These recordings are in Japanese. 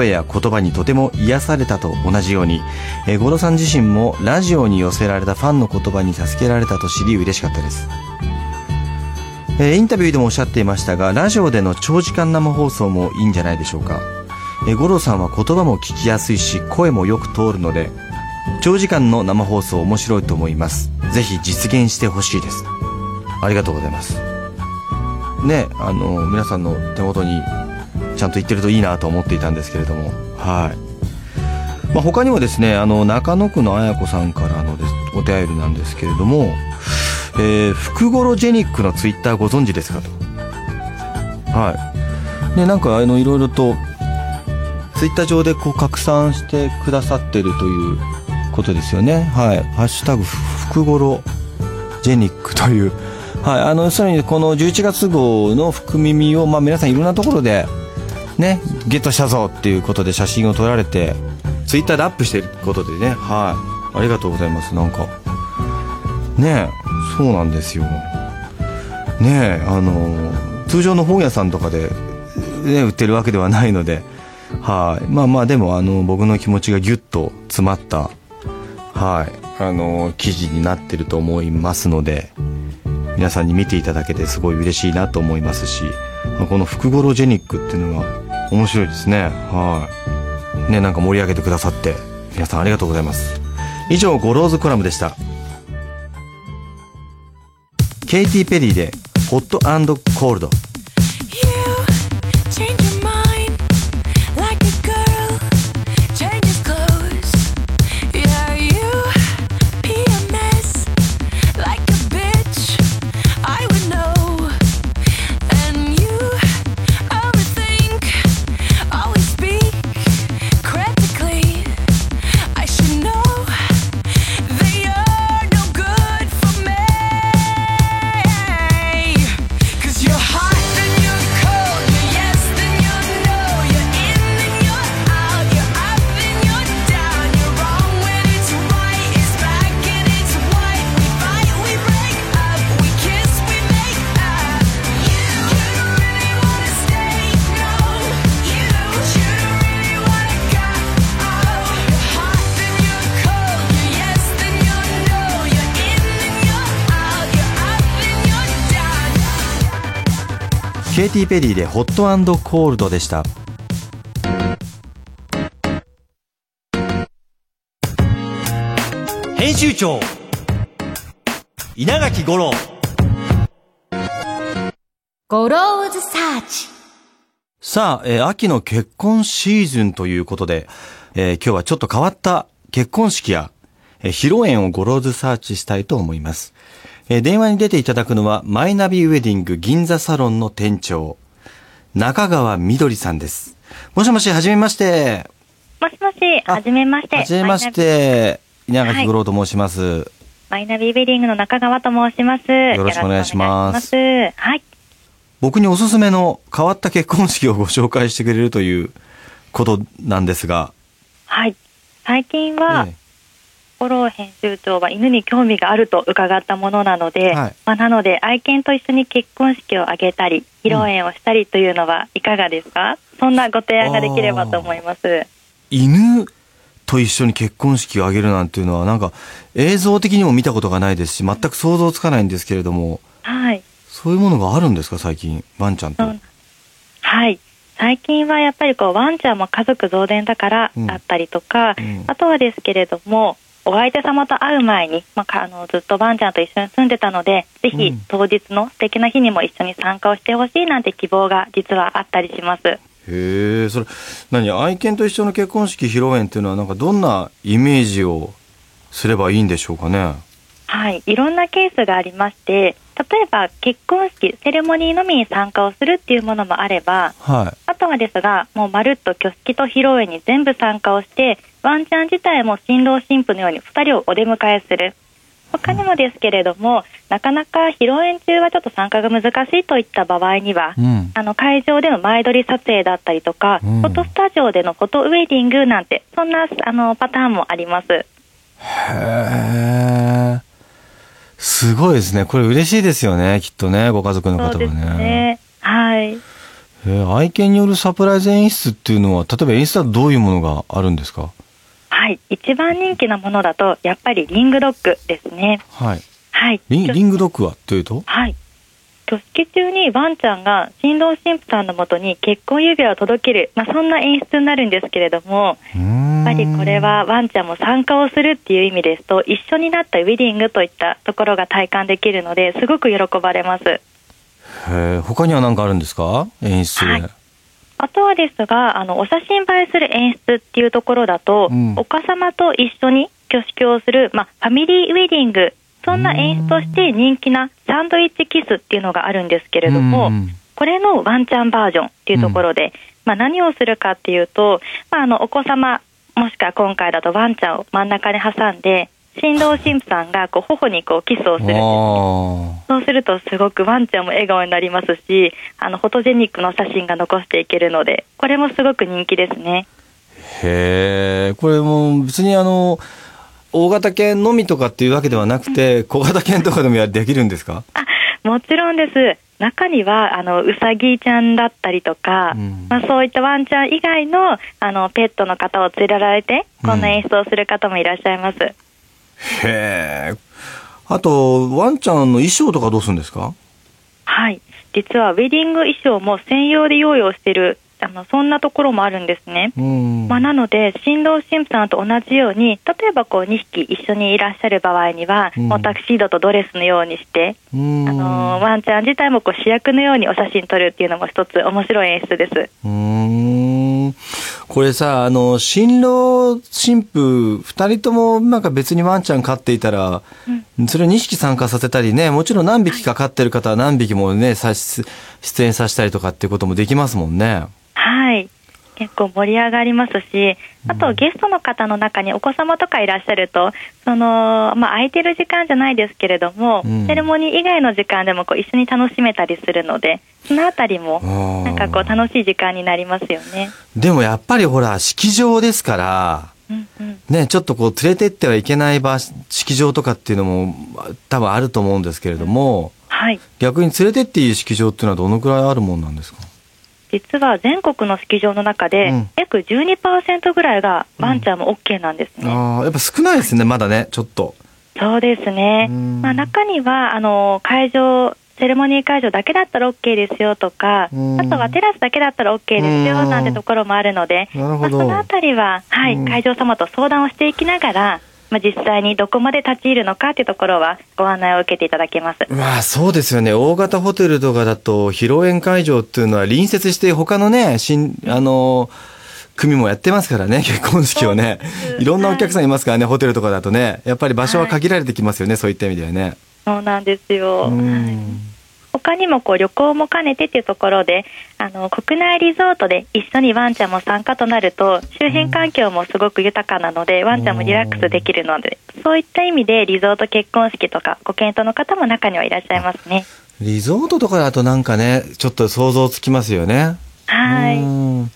声や言葉にとても癒されたと同じように、えー、五郎さん自身もラジオに寄せられたファンの言葉に助けられたと知り嬉しかったです。えー、インタビューでもおっしゃっていましたが、ラジオでの長時間生放送もいいんじゃないでしょうか。えー、五郎さんは言葉も聞きやすいし、声もよく通るので、長時間の生放送面白いと思います。ぜひ実現してほしいです。ありがとうございます。ね、あの、皆さんの手元にちゃんと言ってるといいなと思っていたんですけれども、はい。まあ、他にもですね、あの、中野区の綾子さんからのですお手りなんですけれども、えー、福頃ジェニックのツイッターご存知ですかと。はい。ね、なんかあの、いろいろと、ツイッター上でこう拡散してくださってるということですよね。はい。ハッシュタグ、福頃ジェニックという、はい。あの、さらにこの11月号の福耳を、まあ皆さんいろんなところで、ね、ゲットしたぞっていうことで写真を撮られて、ツイッターでアップしてることでね、はい。ありがとうございます。なんか、ねそうなんですよ。ねあの、通常の本屋さんとかで、ね、売ってるわけではないので、はい。まあまあ、でも、あの、僕の気持ちがギュッと詰まった、はい。あの、記事になってると思いますので、皆さんに見ていただけてすごい嬉しいなと思いますし、この福ゴロジェニックっていうのが面白いですね。はい。ね、なんか盛り上げてくださって、皆さんありがとうございます。以上、ゴローズコラムでした。ケイティ・ペリーで、 Hot N Cold。ケイティ・ペリーで Hot N Cold でした。編集長稲垣吾郎。ゴローズサーチ。さあ、えー、秋の結婚シーズンということで、えー、今日はちょっと変わった結婚式や、えー、披露宴をゴローズサーチしたいと思います。えー、電話に出ていただくのは、マイナビウェディング銀座サロンの店長、中川みどりさんです。もしもし、はじめまして。もしもし、はじめまして。はじめまして。稲垣五郎と申します、はい、マイナビウェディングの中川と申します。よろしくお願いします。はい。僕におすすめの変わった結婚式をご紹介してくれるということなんですが。はい。最近は、ええフォロー編集長は犬に興味があると伺ったものなので、はい、まあ、なので愛犬と一緒に結婚式を挙げたり披露宴をしたりというのはいかがですか、うん、そんなご提案ができればと思います。犬と一緒に結婚式を挙げるなんていうのはなんか映像的にも見たことがないですし全く想像つかないんですけれども、はい、そういうものがあるんですか最近ワンちゃんと、うん、はい。最近はやっぱりこうワンちゃんも家族増伝だからだったりとか、うん、あとはですけれどもお相手様と会う前に、まあ、あのずっとバンちゃんと一緒に住んでたのでぜひ当日の素敵な日にも一緒に参加をしてほしいなんて希望が実はあったりします。へえそれ何愛犬と一緒の結婚式披露宴っていうのはなんかどんなイメージをすればいいんでしょうかね？はいいろんなケースがありまして例えば結婚式セレモニーのみに参加をするっていうものもあれば、はい、あとはですがもうまるっと挙式と披露宴に全部参加をしてワンちゃん自体も新郎新婦のように2人をお出迎えする他にもですけれども、なかなか披露宴中はちょっと参加が難しいといった場合には、うん、あの会場での前撮り撮影だったりとか、うん、フォトスタジオでのフォトウェディングなんてそんなあのパターンもあります。へえ。すごいですね。これ嬉しいですよね。きっとね、ご家族の方はね。ねはい。えー愛犬によるサプライズ演出っていうのは、例えば演出だとどういうものがあるんですか？はい。一番人気なものだと、やっぱりリングドッグですね。はい。はい。リンリングドッグはというと？はい。挙式中にワンちゃんが新郎新婦さんのもとに結婚指輪を届ける、まあ、そんな演出になるんですけれども、やっぱりこれはワンちゃんも参加をするっていう意味ですと、一緒になったウェディングといったところが体感できるので、すごく喜ばれます。へー他には何かあるんですか？演出で。はい。あとはですが、あの、お写真映えする演出っていうところだと、うん。お母様と一緒に挙式をする、まあ、ファミリーウェディング、そんな演出として人気なサンドイッチキスっていうのがあるんですけれども、うんこれのワンちゃんバージョンっていうところで、まあ、何をするかっていうと、まあ、あのお子様、もしくは今回だとワンちゃんを真ん中に挟んで、新郎新婦さんがこう頬にこうキスをするんですそうするとすごくワンちゃんも笑顔になりますし、あのフォトジェニックの写真が残していけるので、これもすごく人気ですね。ーへえ、これもう別にあの、大型犬のみとかっていうわけではなくて、小型犬とかでもやできるんですか？あもちろんです。中にはあのうさぎちゃんだったりとか、うんまあ、そういったワンちゃん以外のあのペットの方を連れられて、こんな演出をする方もいらっしゃいます。へえ。あと、ワンちゃんの衣装とかどうするんですか？はい、実はウェディング衣装も専用で用意をしているあのそんなところもあるんですね。うん。まあ、なので、新郎新婦さんと同じように、例えばこう2匹一緒にいらっしゃる場合には、うんもうタクシードとドレスのようにして、うんあのーワンちゃん自体もこう主役のようにお写真撮るっていうのも一つ面白い演出です。これさ、あの、新郎、新婦、二人ともなんか別にワンちゃん飼っていたら、それを2匹参加させたりね、もちろん何匹か飼ってる方は何匹もね、出演させたりとかっていうこともできますもんね。はい。結構盛り上がりますし、あとゲストの方の中にお子様とかいらっしゃると、その、まあ、空いてる時間じゃないですけれども、うんセレモニー以外の時間でもこう一緒に楽しめたりするので、そのあたりもなんかこう楽しい時間になりますよね。でもやっぱりほら、式場ですから、うんうん。ね、ちょっとこう連れてってはいけない場、式場とかっていうのも多分あると思うんですけれども、はい。逆に連れてっていい式場っていうのはどのくらいあるもんなんですか？実は全国の式場の中で、うん。約12%ぐらいがワンちゃんも OK なんですね。ああ、やっぱ少ないですね、まだね、ちょっと。そうですね。うん。まあ、中には、あの、会場、セレモニー会場だけだったら OK ですよとか、うん。あとはテラスだけだったら OK ですようんなん。てところもあるので、まあ、なるほど。そのあたりは、はい、うん。会場様と相談をしていきながら、まあ、実際にどこまで立ち入るのかっていうところはご案内を受けていただけます。まあそうですよね。大型ホテルとかだと、披露宴会場っていうのは隣接して他のね、新、あの、組もやってますからね、結婚式をね。いろんなお客さんいますからね、ホテルとかだとね。やっぱり場所は限られてきますよね、そういった意味ではね。そうなんですよ。うはいん他にもこう旅行も兼ねてっていうところであの国内リゾートで一緒にワンちゃんも参加となると周辺環境もすごく豊かなのでワンちゃんもリラックスできるのでそういった意味でリゾート結婚式とかご検討の方も中にはいらっしゃいますね。リゾートとかだとなんかね、ちょっと想像つきますよね。はい、うん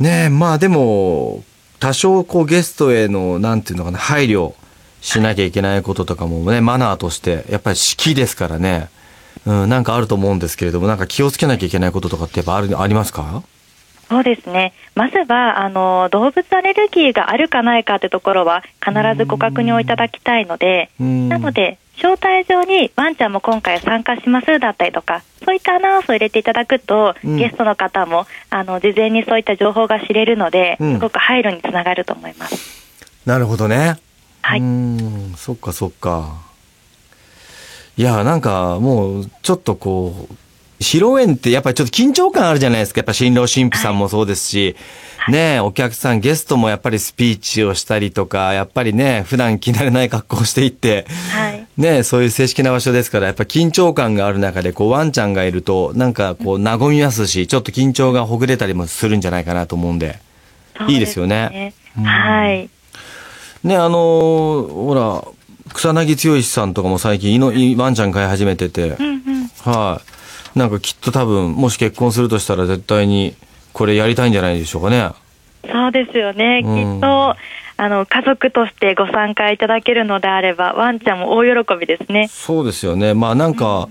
ねえ、まあでも、多少こうゲストへの、なんていうのかな、配慮しなきゃいけないこととかもね、マナーとして、やっぱり式ですからね、うん、なんかあると思うんですけれども、なんか気をつけなきゃいけないこととかってやっぱある、ありますか？そうですね。まずはあの動物アレルギーがあるかないかってところは必ずご確認をいただきたいのでうん。なので招待状にワンちゃんも今回参加しますだったりとかそういったアナウンスを入れていただくと、うん。ゲストの方もあの事前にそういった情報が知れるので、うん。すごく配慮につながると思います。なるほどね。はい、うん、そっかそっか。いや、なんかもう、ちょっとこう、披露宴ってやっぱりちょっと緊張感あるじゃないですか。やっぱ新郎新婦さんもそうですし、ねえ、お客さん、ゲストもやっぱりスピーチをしたりとか、やっぱりね、普段着慣れない格好をしていって、はい。ねえ、そういう正式な場所ですから、やっぱ緊張感がある中で、こう、ワンちゃんがいると、なんかこう、和みますし、ちょっと緊張がほぐれたりもするんじゃないかなと思うんで。いいですよね。そうですね。はい。ね、あのーほら、草薙剛さんとかも最近いの、いワンちゃん飼い始めてて、うんうんはい。なんかきっと多分、もし結婚するとしたら絶対にこれやりたいんじゃないでしょうかね。そうですよね、うんきっとあの家族としてご参加いただけるのであればワンちゃんも大喜びですね。そうですよね。まあなんか、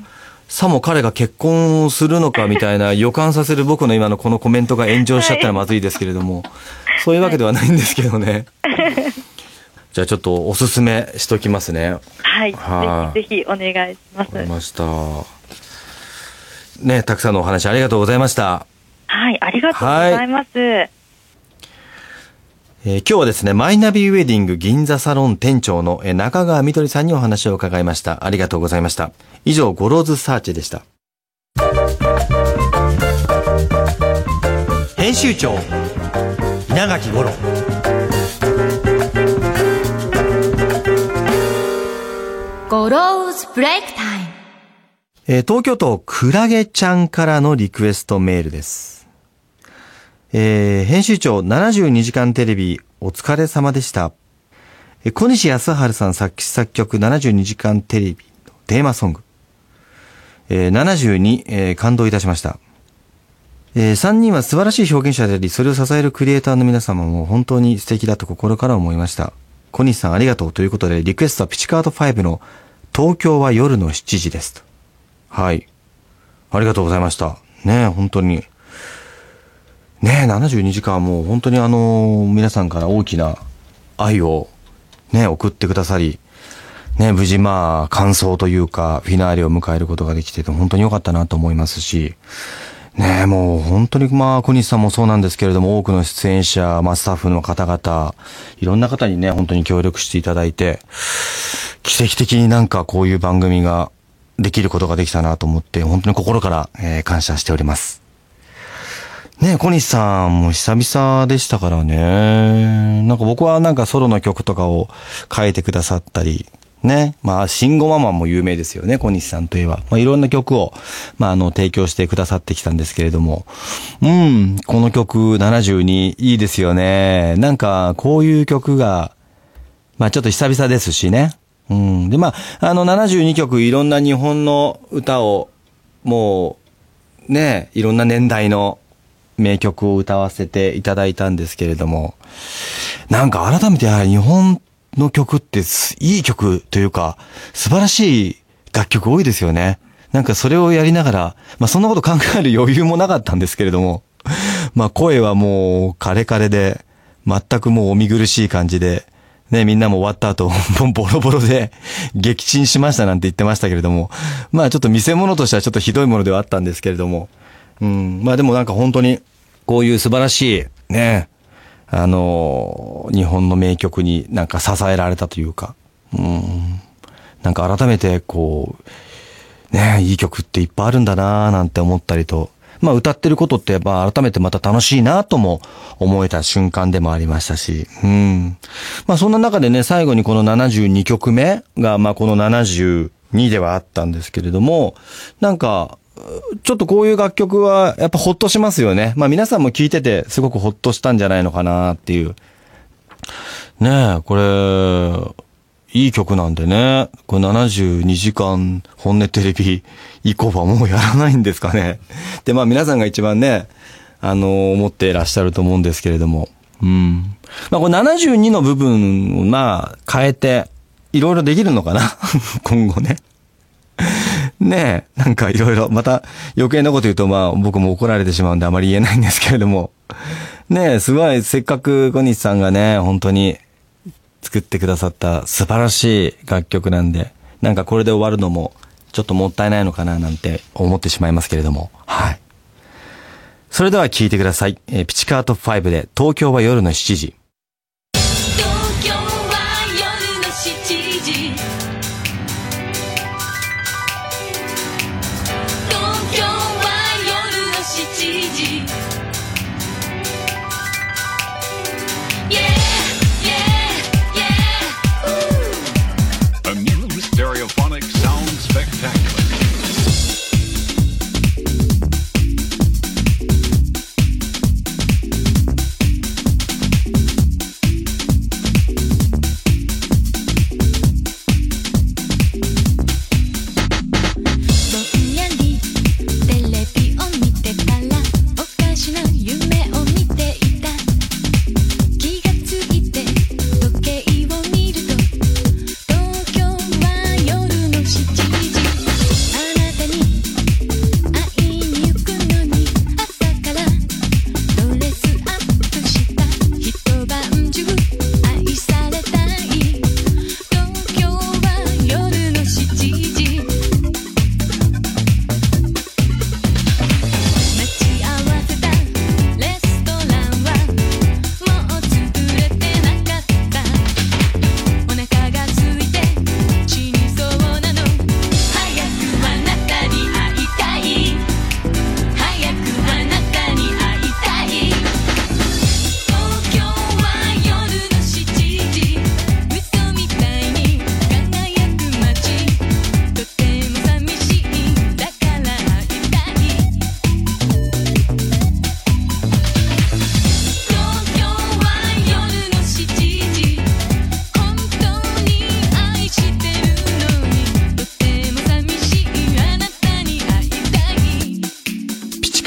さも彼が結婚するのかみたいな予感させる僕の今のこのコメントが炎上しちゃったらまずいですけれども、そういうわけではないんですけどね。じゃあちょっとおすすめしときますね。はい。はいぜひぜひお願いします。わかりました。ね、たくさんのお話ありがとうございました。はい。ありがとうございます。えー今日はですね、マイナビウェディング銀座サロン店長のえー中川みどりさんにお話を伺いました。ありがとうございました。以上、ゴローズサーチでした。編集長稲垣吾郎ゴローズブレイクタイムえー東京都クラゲちゃんからのリクエストメールです。えー編集長72時間テレビお疲れ様でした。えー小西康晴さん作詞作曲72時間テレビのテーマソング。えー72、えー感動いたしました。え3人は素晴らしい表現者であり、それを支えるクリエイターの皆様も本当に素敵だと心から思いました。小西さんありがとうということで、リクエストはピチカート5の東京は夜の7時ですと。はい。ありがとうございました。ねえ、本当に。ねえ、72時間はもう本当にあの、皆さんから大きな愛をね、送ってくださり、ね、無事まあ、感想というか、フィナーレを迎えることができてて、本当に良かったなと思いますし、ねえ、もう本当にまあ、小西さんもそうなんですけれども、多くの出演者、まあ、スタッフの方々、いろんな方にね、本当に協力していただいて、奇跡的になんかこういう番組ができることができたなと思って、本当に心から、えー感謝しております。ねえ、小西さんも久々でしたからね。なんか僕はなんかソロの曲とかを書いてくださったり、ね。まあ、シンゴママも有名ですよね、小西さんといえば。まあ、いろんな曲を、まあ、あの、提供してくださってきたんですけれども。うん、この曲72いいですよね。なんか、こういう曲が、まあちょっと久々ですしね。うん。で、まあ、あの72曲いろんな日本の歌を、もう、ね、いろんな年代の名曲を歌わせていただいたんですけれども、なんか改めてやはり日本の曲っていい曲というか、素晴らしい楽曲多いですよね。なんかそれをやりながら、まあそんなこと考える余裕もなかったんですけれども、まあ声はもうカレカレで、全くもうお見苦しい感じで、ね、みんなも終わった後、ボロボロで撃沈しましたなんて言ってましたけれども、まあちょっと見せ物としてはちょっとひどいものではあったんですけれども、うん、まあでもなんか本当に、こういう素晴らしい、ね、あの、日本の名曲になんか支えられたというか、うん、なんか改めてこう、ね、いい曲っていっぱいあるんだなぁなんて思ったりと、まあ歌ってることってやっぱ改めてまた楽しいなとも思えた瞬間でもありましたし、うん。まあそんな中でね、最後にこの72曲目が、まあこの72ではあったんですけれども、なんか、ちょっとこういう楽曲はやっぱほっとしますよね。まあ皆さんも聴いててすごくほっとしたんじゃないのかなっていう。ねえ、これ、いい曲なんでね。これ72時間本音テレビ以降はもうやらないんですかね。で、まあ皆さんが一番ね、あの、思っていらっしゃると思うんですけれども。うん。まあこれ72の部分をまあ変えて、いろいろできるのかな 今後ね。ねえ、なんかいろいろ、また余計なこと言うとまあ僕も怒られてしまうんであまり言えないんですけれども。ねえ、すごい、せっかく小西さんがね、本当に作ってくださった素晴らしい楽曲なんで、なんかこれで終わるのもちょっともったいないのかななんて思ってしまいますけれども。はい。それでは聴いてください。えピチカート5で東京は夜の7時。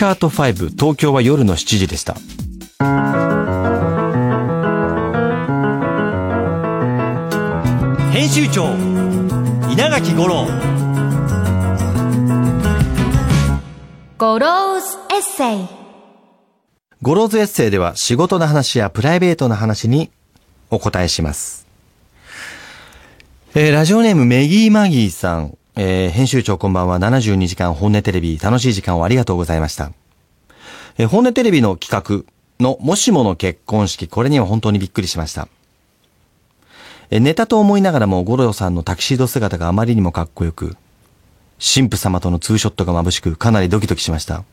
カート5東京は夜の7時でした。編集長稲垣吾郎ゴローズエッセイゴローズエッセイでは仕事の話やプライベートな話にお答えします。えーラジオネームメギーマギーさん、えー編集長こんばんは72時間本音テレビ楽しい時間をありがとうございました。えー本音テレビの企画のもしもの結婚式、これには本当にびっくりしました。えーネタと思いながらも五郎さんのタキシード姿があまりにもかっこよく、神父様とのツーショットが眩しく、かなりドキドキしました。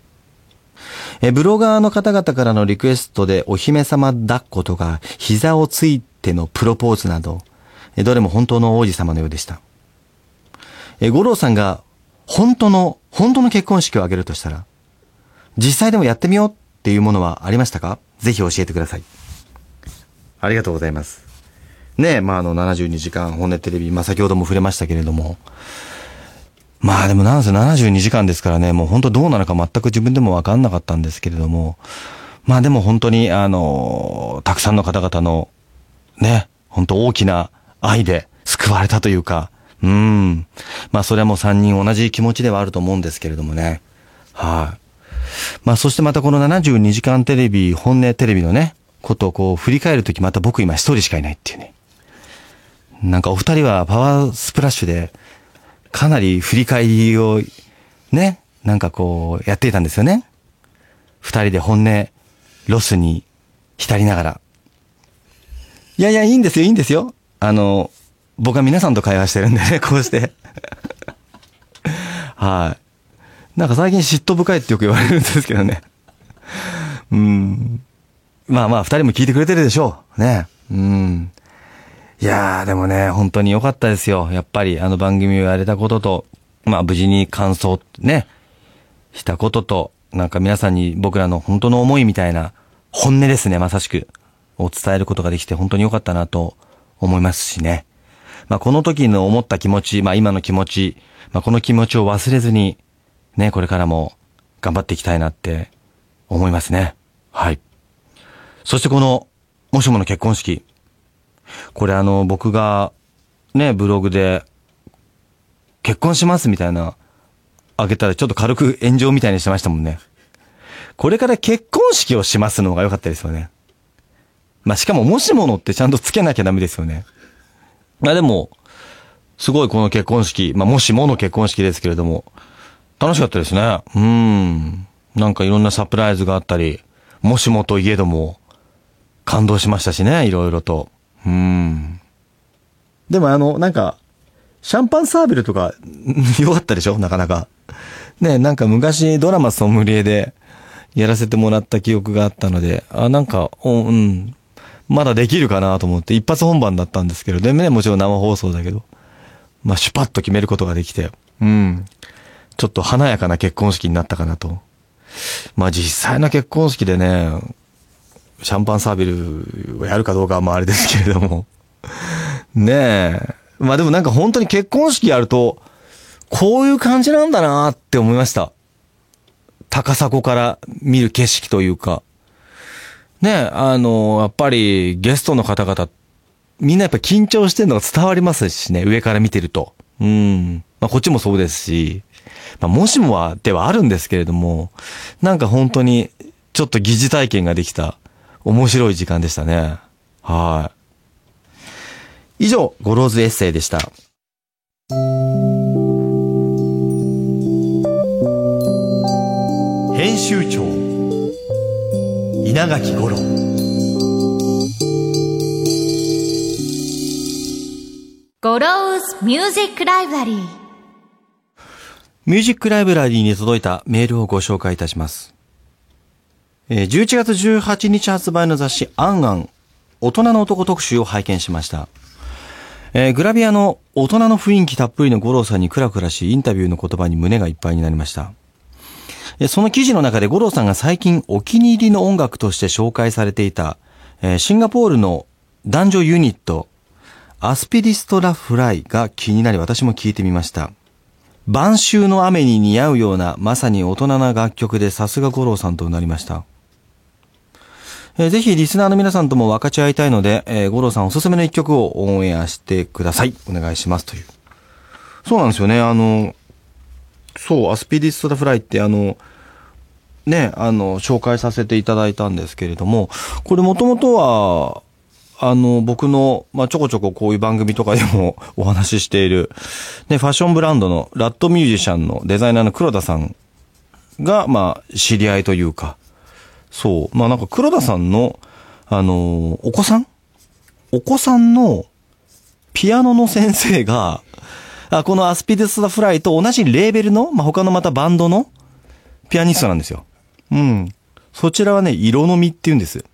えーブロガーの方々からのリクエストでお姫様抱っことか膝をついてのプロポーズなど、えどれも本当の王子様のようでした。えー五郎さんが本当の、本当の結婚式を挙げるとしたら、実際でもやってみようっていうものはありましたか？ぜひ教えてください。ありがとうございます。ねえ、まあ、あの、72時間本音テレビ、まあ、先ほども触れましたけれども、まあでもなんせ72時間ですからね、もう本当どうなのか全く自分でもわかんなかったんですけれども、まあでも本当にあの、たくさんの方々のね、本当大きな愛で救われたというか、うん。まあそれはもう3人同じ気持ちではあると思うんですけれどもね。はい。まあそしてまたこの72時間テレビ、本音テレビのね、ことをこう振り返るときまた僕今一人しかいないっていうね。なんかお二人はパワースプラッシュで、かなり振り返りを、ね、なんかこう、やっていたんですよね。二人で本音、ロスに浸りながら。いやいや、いいんですよ、いいんですよ。あの、僕は皆さんと会話してるんでね、こうして。はい。なんか最近嫉妬深いってよく言われるんですけどね。うん。まあまあ、二人も聞いてくれてるでしょう。ね。うん。いやー、でもね、本当に良かったですよ。やっぱり、あの番組をやれたことと、まあ無事に感想ね、したことと、なんか皆さんに僕らの本当の思いみたいな、本音ですね、まさしく、を伝えることができて本当に良かったなと思いますしね。まあこの時の思った気持ち、まあ今の気持ち、まあこの気持ちを忘れずに、ね、これからも頑張っていきたいなって思いますね。はい。そしてこの、もしもの結婚式。これあの、僕が、ね、ブログで、結婚しますみたいな、あげたらちょっと軽く炎上みたいにしてましたもんね。これから結婚式をしますのが良かったですよね。まあ、しかももしものってちゃんとつけなきゃダメですよね。まあでも、すごいこの結婚式、まあもしもの結婚式ですけれども、楽しかったですね。うん。なんかいろんなサプライズがあったり、もしもといえども、感動しましたしね、いろいろと。うん。でもあの、なんか、シャンパンサーベルとか、良かったでしょ？なかなか。ねなんか昔ドラマソムリエでやらせてもらった記憶があったので、あ、なんか、おうん、まだできるかなと思って、一発本番だったんですけど、でもね、もちろん生放送だけど、まあ、シュパッと決めることができて、うん。ちょっと華やかな結婚式になったかなと。まあ実際の結婚式でね、シャンパンサーベルをやるかどうかはまああれですけれども。ねえ。まあでもなんか本当に結婚式やると、こういう感じなんだなって思いました。高砂から見る景色というか。ね、あの、やっぱりゲストの方々、みんなやっぱ緊張してるのが伝わりますしね、上から見てると。うん。まあこっちもそうですし、まあもしもはではあるんですけれども、なんか本当にちょっと疑似体験ができた面白い時間でしたね。はい。以上、ゴローズエッセイでした。編集長稲垣吾郎ゴローズミュージックライブラリーミュージックライブラリーに届いたメールをご紹介いたします。えー11月18日発売の雑誌アンアン大人の男特集を拝見しました。えーグラビアの大人の雰囲気たっぷりの五郎さんにクラクラしインタビューの言葉に胸がいっぱいになりました。その記事の中で五郎さんが最近お気に入りの音楽として紹介されていた、えシンガポールの男女ユニット、アスピリストラフライが気になり私も聞いてみました。晩秋の雨に似合うような、まさに大人な楽曲でさすが五郎さんとなりました。えぜひリスナーの皆さんとも分かち合いたいので、えー五郎さんおすすめの一曲をオンエアしてください。お願いしますという。そうなんですよね。あの、そう、アスピリストラフライってあの、ね、あの、紹介させていただいたんですけれども、これもともとは、あの、僕の、まあ、ちょこちょここういう番組とかでも お話ししている、ね、ファッションブランドのラットミュージシャンのデザイナーの黒田さんが、まあ、知り合いというか、そう、まあなんか黒田さんの、あの、お子さん？お子さんのピアノの先生が、あこのアスピデスタフライと同じレーベルの、まあ、他のまたバンドのピアニストなんですよ。うん。そちらはね、色のみって言うんです。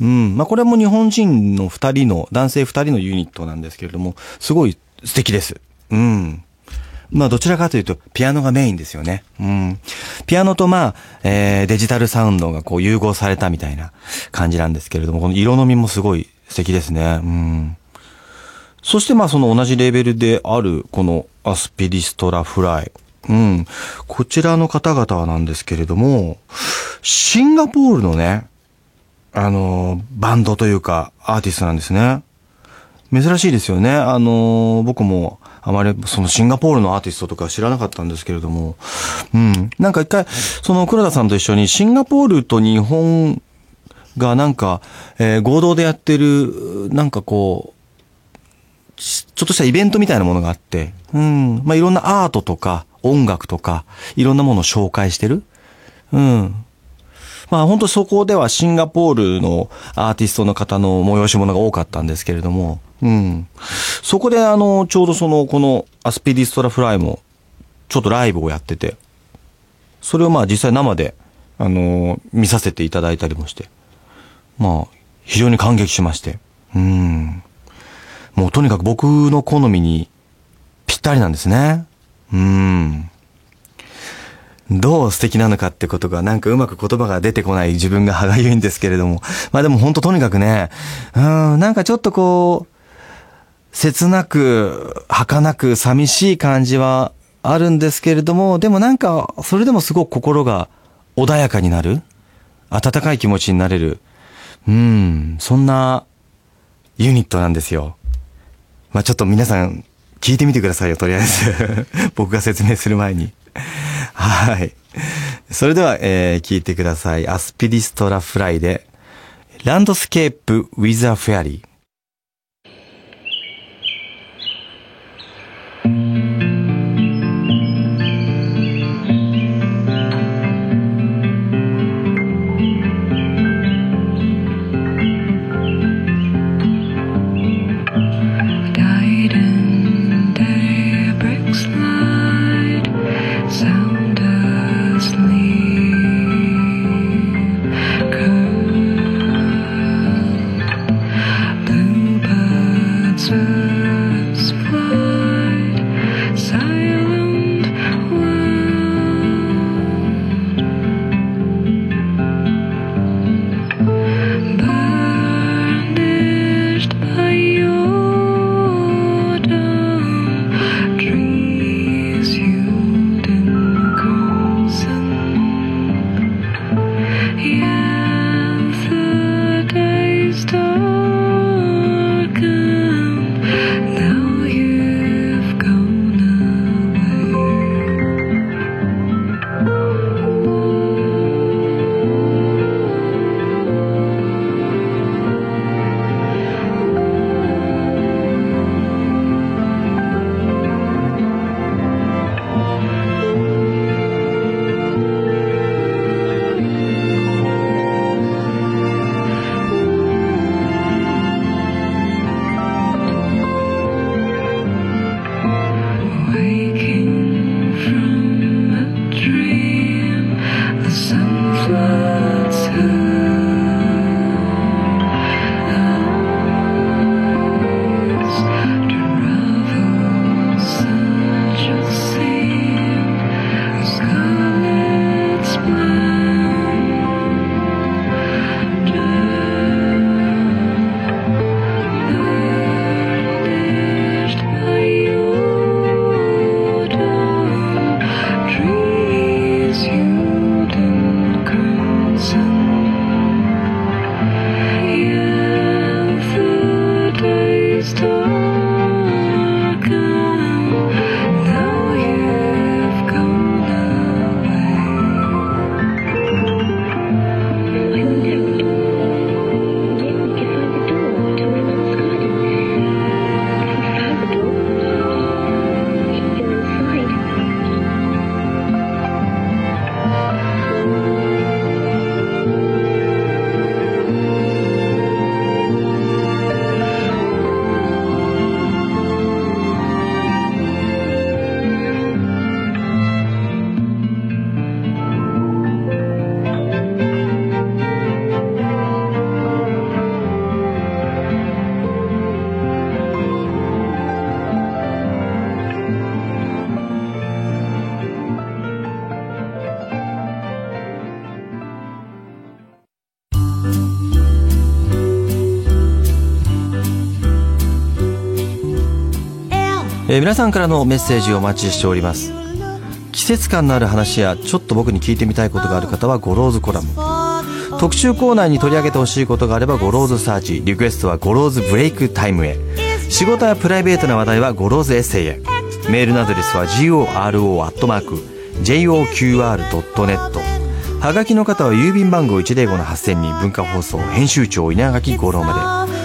うん。まあ、これも日本人の二人の、男性二人のユニットなんですけれども、すごい素敵です。うん。まあ、どちらかというと、ピアノがメインですよね。うん。ピアノとまあ、えー、デジタルサウンドがこう融合されたみたいな感じなんですけれども、この色のみもすごい素敵ですね。うん。そしてまあその同じレベルであるこのアスピリストラフライ。うん。こちらの方々はなんですけれども、シンガポールのね、あの、バンドというかアーティストなんですね。珍しいですよね。あの、僕もあまりそのシンガポールのアーティストとか知らなかったんですけれども、うん。なんか一回、その黒田さんと一緒にシンガポールと日本がなんか、えー合同でやってる、なんかこう、ちょっとしたイベントみたいなものがあって、うん。まあ、いろんなアートとか音楽とか、いろんなものを紹介してる。うん。まあ本当そこではシンガポールのアーティストの方の催し物が多かったんですけれども、うん。そこであの、ちょうどその、このアスピリストラフライも、ちょっとライブをやってて、それをまあ実際生で、あの、見させていただいたりもして、まあ、非常に感激しまして、うん。もうとにかく僕の好みにぴったりなんですね。うん。どう素敵なのかってことがなんかうまく言葉が出てこない自分が歯がゆいんですけれども。まあでも本当とにかくね、うん、なんかちょっとこう、切なく、儚く、寂しい感じはあるんですけれども、でもなんか、それでもすごく心が穏やかになる温かい気持ちになれる。うん、そんなユニットなんですよ。まあちょっと皆さん聞いてみてくださいよ、とりあえず。僕が説明する前に。はい。それでは、えー聞いてください。 ASPIDISTRAFLY で、 Landscape with a Fairy。えー皆さんからのメッセージをお待ちしております。季節感のある話やちょっと僕に聞いてみたいことがある方はゴローズコラム。特集コーナーに取り上げてほしいことがあればゴローズサーチ。リクエストはゴローズブレイクタイムへ。仕事やプライベートな話題はゴローズエッセイへ。メールアドレスは goro.joqr.net はがきの方は郵便番号105-8000に文化放送編集長稲垣吾郎まで。